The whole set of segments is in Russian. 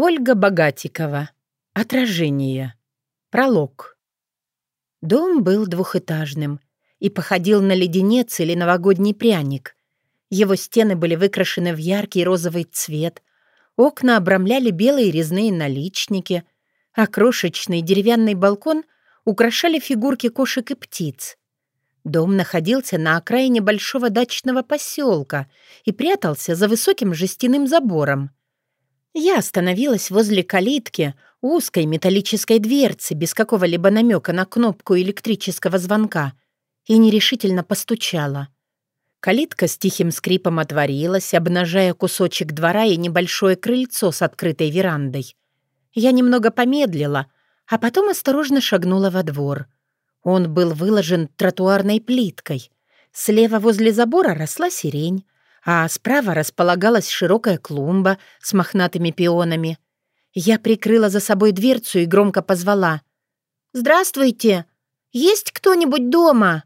Ольга Богатикова. Отражение. Пролог. Дом был двухэтажным и походил на леденец или новогодний пряник. Его стены были выкрашены в яркий розовый цвет, окна обрамляли белые резные наличники, а крошечный деревянный балкон украшали фигурки кошек и птиц. Дом находился на окраине большого дачного поселка и прятался за высоким жестяным забором. Я остановилась возле калитки, узкой металлической дверцы, без какого-либо намека на кнопку электрического звонка, и нерешительно постучала. Калитка с тихим скрипом отворилась, обнажая кусочек двора и небольшое крыльцо с открытой верандой. Я немного помедлила, а потом осторожно шагнула во двор. Он был выложен тротуарной плиткой. Слева возле забора росла сирень, а справа располагалась широкая клумба с мохнатыми пионами. Я прикрыла за собой дверцу и громко позвала. «Здравствуйте! Есть кто-нибудь дома?»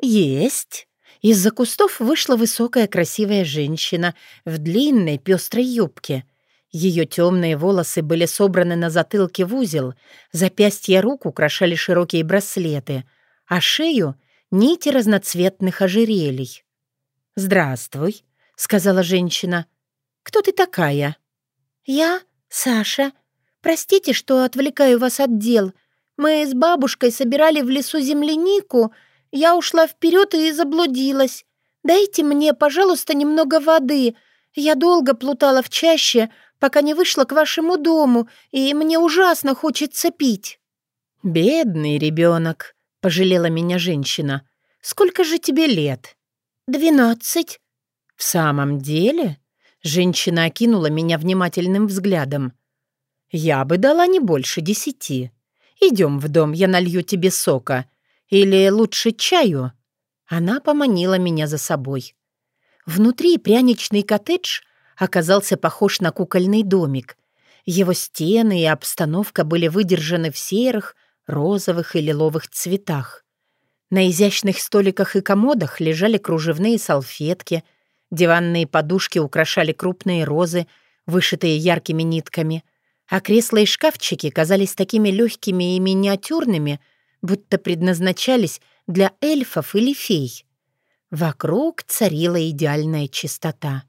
«Есть!» Из-за кустов вышла высокая красивая женщина в длинной пестрой юбке. Ее темные волосы были собраны на затылке в узел, запястья рук украшали широкие браслеты, а шею — нити разноцветных ожерелий. «Здравствуй», — сказала женщина. «Кто ты такая?» «Я Саша. Простите, что отвлекаю вас от дел. Мы с бабушкой собирали в лесу землянику. Я ушла вперед и заблудилась. Дайте мне, пожалуйста, немного воды. Я долго плутала в чаще, пока не вышла к вашему дому, и мне ужасно хочется пить». «Бедный ребенок», — пожалела меня женщина. «Сколько же тебе лет?» «Двенадцать». «В самом деле?» Женщина окинула меня внимательным взглядом. «Я бы дала не больше десяти. Идем в дом, я налью тебе сока. Или лучше чаю?» Она поманила меня за собой. Внутри пряничный коттедж оказался похож на кукольный домик. Его стены и обстановка были выдержаны в серых, розовых и лиловых цветах. На изящных столиках и комодах лежали кружевные салфетки, диванные подушки украшали крупные розы, вышитые яркими нитками, а кресла и шкафчики казались такими легкими и миниатюрными, будто предназначались для эльфов или фей. Вокруг царила идеальная чистота.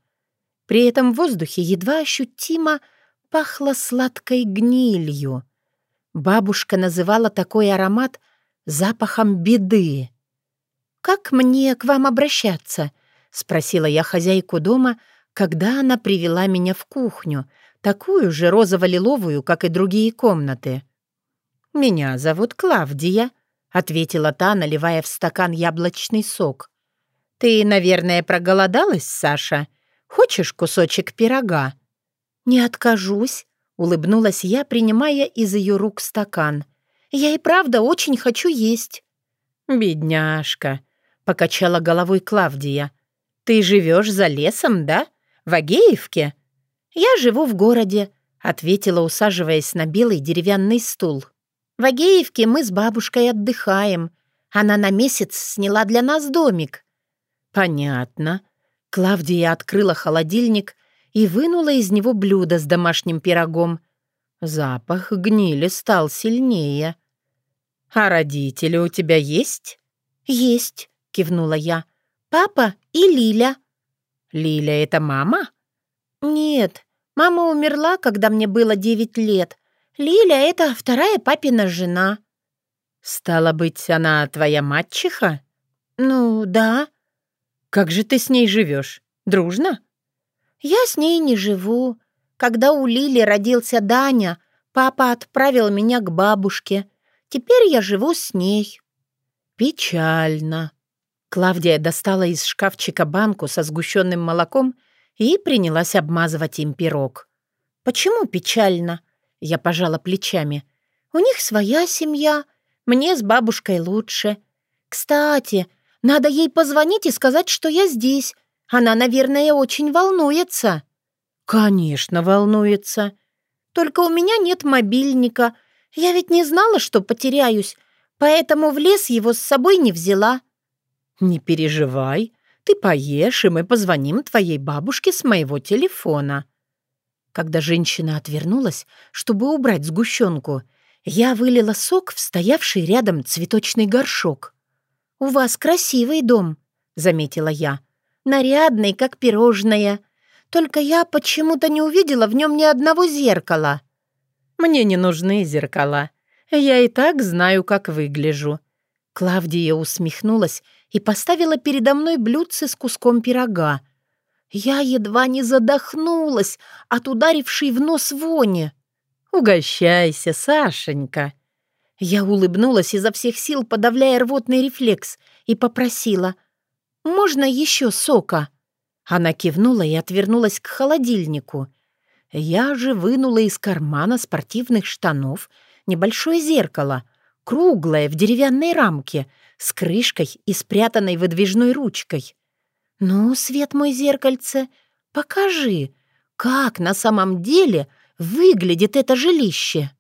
При этом в воздухе едва ощутимо пахло сладкой гнилью. Бабушка называла такой аромат — запахом беды. «Как мне к вам обращаться?» — спросила я хозяйку дома, когда она привела меня в кухню, такую же розово-лиловую, как и другие комнаты. «Меня зовут Клавдия», — ответила та, наливая в стакан яблочный сок. «Ты, наверное, проголодалась, Саша? Хочешь кусочек пирога?» «Не откажусь», — улыбнулась я, принимая из ее рук стакан. Я и правда очень хочу есть». «Бедняжка», — покачала головой Клавдия. «Ты живешь за лесом, да? В Агеевке?» «Я живу в городе», — ответила, усаживаясь на белый деревянный стул. «В Агеевке мы с бабушкой отдыхаем. Она на месяц сняла для нас домик». «Понятно». Клавдия открыла холодильник и вынула из него блюдо с домашним пирогом. Запах гнили стал сильнее. «А родители у тебя есть?» «Есть», — кивнула я. «Папа и Лиля». «Лиля — это мама?» «Нет, мама умерла, когда мне было девять лет. Лиля — это вторая папина жена». «Стало быть, она твоя мачеха?» «Ну, да». «Как же ты с ней живешь? Дружно?» «Я с ней не живу. Когда у Лили родился Даня, папа отправил меня к бабушке. Теперь я живу с ней». «Печально». Клавдия достала из шкафчика банку со сгущенным молоком и принялась обмазывать им пирог. «Почему печально?» Я пожала плечами. «У них своя семья. Мне с бабушкой лучше. Кстати, надо ей позвонить и сказать, что я здесь. Она, наверное, очень волнуется». «Конечно, волнуется. Только у меня нет мобильника, я ведь не знала, что потеряюсь, поэтому в лес его с собой не взяла». «Не переживай, ты поешь, и мы позвоним твоей бабушке с моего телефона». Когда женщина отвернулась, чтобы убрать сгущенку, я вылила сок в стоявший рядом цветочный горшок. «У вас красивый дом», — заметила я. «Нарядный, как пирожное. Только я почему-то не увидела в нем ни одного зеркала». «Мне не нужны зеркала. Я и так знаю, как выгляжу». Клавдия усмехнулась и поставила передо мной блюдце с куском пирога. Я едва не задохнулась от ударившей в нос вони. «Угощайся, Сашенька!» Я улыбнулась изо всех сил, подавляя рвотный рефлекс, и попросила «Можно еще сока?» Она кивнула и отвернулась к холодильнику. Я же вынула из кармана спортивных штанов небольшое зеркало, круглое, в деревянной рамке, с крышкой и спрятанной выдвижной ручкой. «Ну, свет мой зеркальце, покажи, как на самом деле выглядит это жилище?»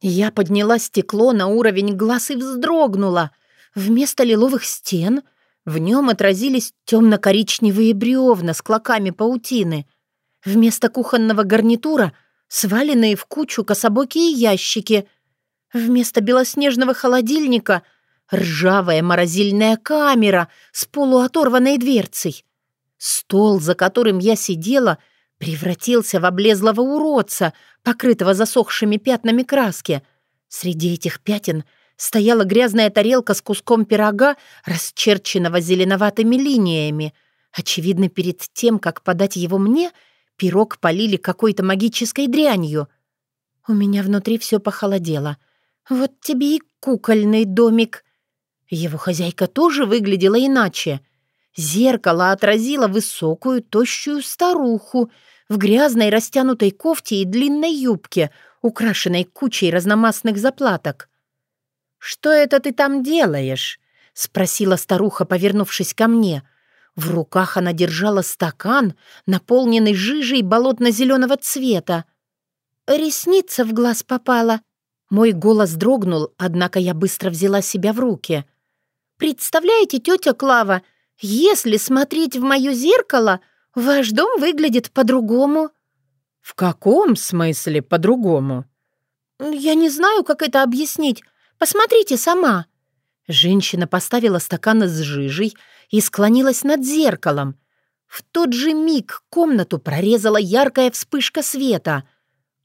Я подняла стекло на уровень глаз и вздрогнула. Вместо лиловых стен в нем отразились темно-коричневые бревна с клоками паутины. Вместо кухонного гарнитура сваленные в кучу кособокие ящики. Вместо белоснежного холодильника — ржавая морозильная камера с полуоторванной дверцей. Стол, за которым я сидела — превратился в облезлого уродца, покрытого засохшими пятнами краски. Среди этих пятен стояла грязная тарелка с куском пирога, расчерченного зеленоватыми линиями. Очевидно, перед тем, как подать его мне, пирог полили какой-то магической дрянью. У меня внутри все похолодело. Вот тебе и кукольный домик. Его хозяйка тоже выглядела иначе. Зеркало отразило высокую, тощую старуху в грязной растянутой кофте и длинной юбке, украшенной кучей разномастных заплаток. «Что это ты там делаешь?» — спросила старуха, повернувшись ко мне. В руках она держала стакан, наполненный жижей болотно-зеленого цвета. Ресница в глаз попала. Мой голос дрогнул, однако я быстро взяла себя в руки. «Представляете, тетя Клава, если смотреть в мое зеркало, Ваш дом выглядит по-другому». «В каком смысле по-другому?» «Я не знаю, как это объяснить. Посмотрите сама». Женщина поставила стакан с жижей и склонилась над зеркалом. В тот же миг комнату прорезала яркая вспышка света.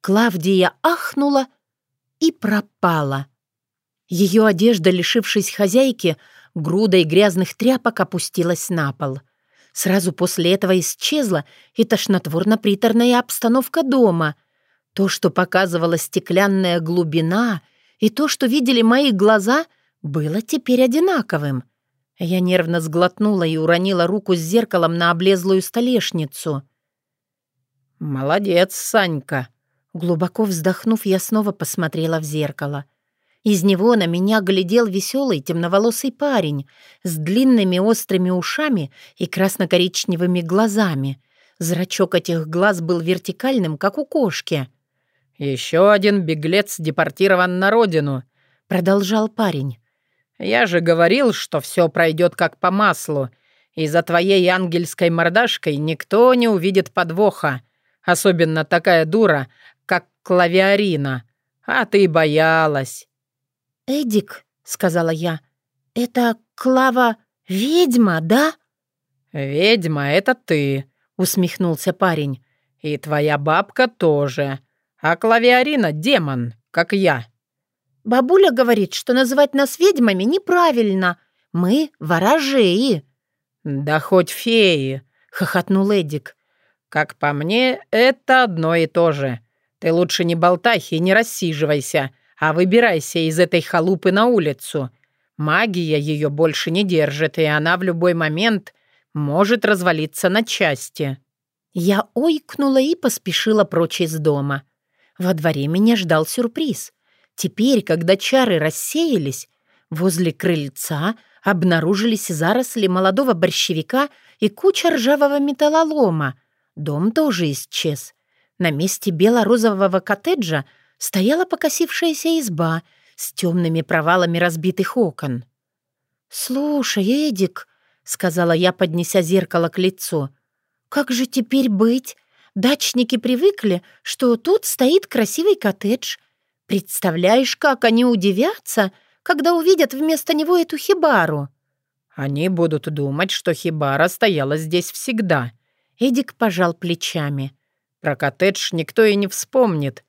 Клавдия ахнула и пропала. Ее одежда, лишившись хозяйки, грудой грязных тряпок опустилась на пол — Сразу после этого исчезла и тошнотворно-приторная обстановка дома. То, что показывала стеклянная глубина, и то, что видели мои глаза, было теперь одинаковым. Я нервно сглотнула и уронила руку с зеркалом на облезлую столешницу. «Молодец, Санька!» Глубоко вздохнув, я снова посмотрела в зеркало — из него на меня глядел веселый темноволосый парень с длинными острыми ушами и красно-коричневыми глазами. Зрачок этих глаз был вертикальным, как у кошки. «Еще один беглец депортирован на родину», — продолжал парень. «Я же говорил, что все пройдет как по маслу, и за твоей ангельской мордашкой никто не увидит подвоха, особенно такая дура, как Клавиарина. А ты боялась». «Эдик», — сказала я, — «это Клава ведьма, да?» «Ведьма — это ты», — усмехнулся парень. «И твоя бабка тоже. А Клавиарина — демон, как я». «Бабуля говорит, что называть нас ведьмами неправильно. Мы — ворожеи». «Да хоть феи», — хохотнул Эдик. «Как по мне, это одно и то же. Ты лучше не болтай и не рассиживайся, а выбирайся из этой халупы на улицу. Магия ее больше не держит, и она в любой момент может развалиться на части». Я ойкнула и поспешила прочь из дома. Во дворе меня ждал сюрприз. Теперь, когда чары рассеялись, возле крыльца обнаружились заросли молодого борщевика и куча ржавого металлолома. Дом тоже исчез. На месте бело-розового коттеджа стояла покосившаяся изба с темными провалами разбитых окон. «Слушай, Эдик», — сказала я, поднеся зеркало к лицу, — «как же теперь быть? Дачники привыкли, что тут стоит красивый коттедж. Представляешь, как они удивятся, когда увидят вместо него эту хибару?» «Они будут думать, что хибара стояла здесь всегда». Эдик пожал плечами. «Про коттедж никто и не вспомнит.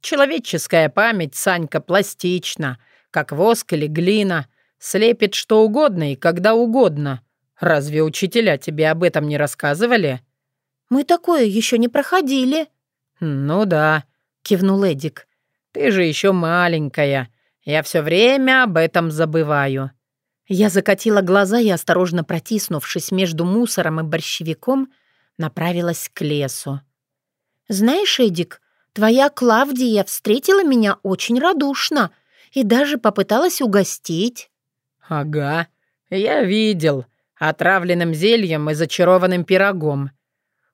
Человеческая память, Санька, пластична, как воск или глина, слепит что угодно и когда угодно. Разве учителя тебе об этом не рассказывали?» «Мы такое еще не проходили». «Ну да», — кивнул Эдик. «Ты же еще маленькая. Я все время об этом забываю». Я закатила глаза и, осторожно протиснувшись между мусором и борщевиком, направилась к лесу. «Знаешь, Эдик, твоя Клавдия встретила меня очень радушно и даже попыталась угостить». «Ага, я видел. Отравленным зельем и зачарованным пирогом».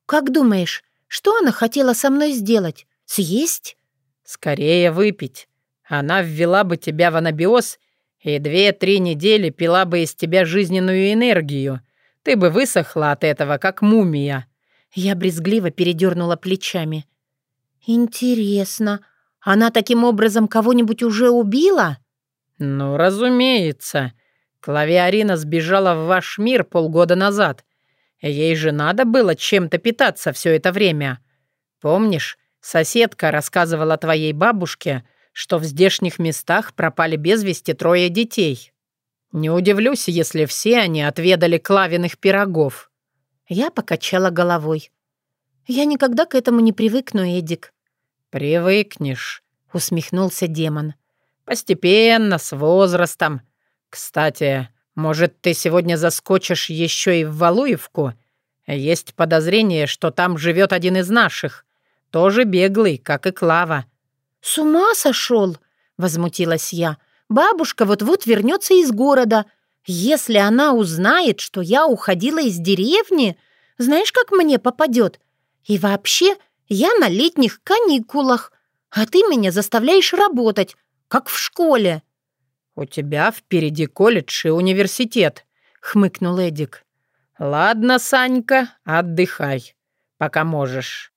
«Как думаешь, что она хотела со мной сделать? Съесть?» «Скорее выпить. Она ввела бы тебя в анабиоз и две-три недели пила бы из тебя жизненную энергию. Ты бы высохла от этого, как мумия». Я брезгливо передернула плечами. «Интересно, она таким образом кого-нибудь уже убила?» «Ну, разумеется. Клавиарина сбежала в ваш мир полгода назад. Ей же надо было чем-то питаться все это время. Помнишь, соседка рассказывала твоей бабушке, что в здешних местах пропали без вести трое детей. Не удивлюсь, если все они отведали клавиных пирогов». Я покачала головой. «Я никогда к этому не привыкну, Эдик». «Привыкнешь», — усмехнулся демон. «Постепенно, с возрастом. Кстати, может, ты сегодня заскочишь еще и в Валуевку? Есть подозрение, что там живет один из наших. Тоже беглый, как и Клава. «С ума сошел!» — возмутилась я. «Бабушка вот-вот вернется из города. Если она узнает, что я уходила из деревни, знаешь, как мне попадет? И вообще, я на летних каникулах, а ты меня заставляешь работать, как в школе». «У тебя впереди колледж и университет», — хмыкнул Эдик. «Ладно, Санька, отдыхай, пока можешь.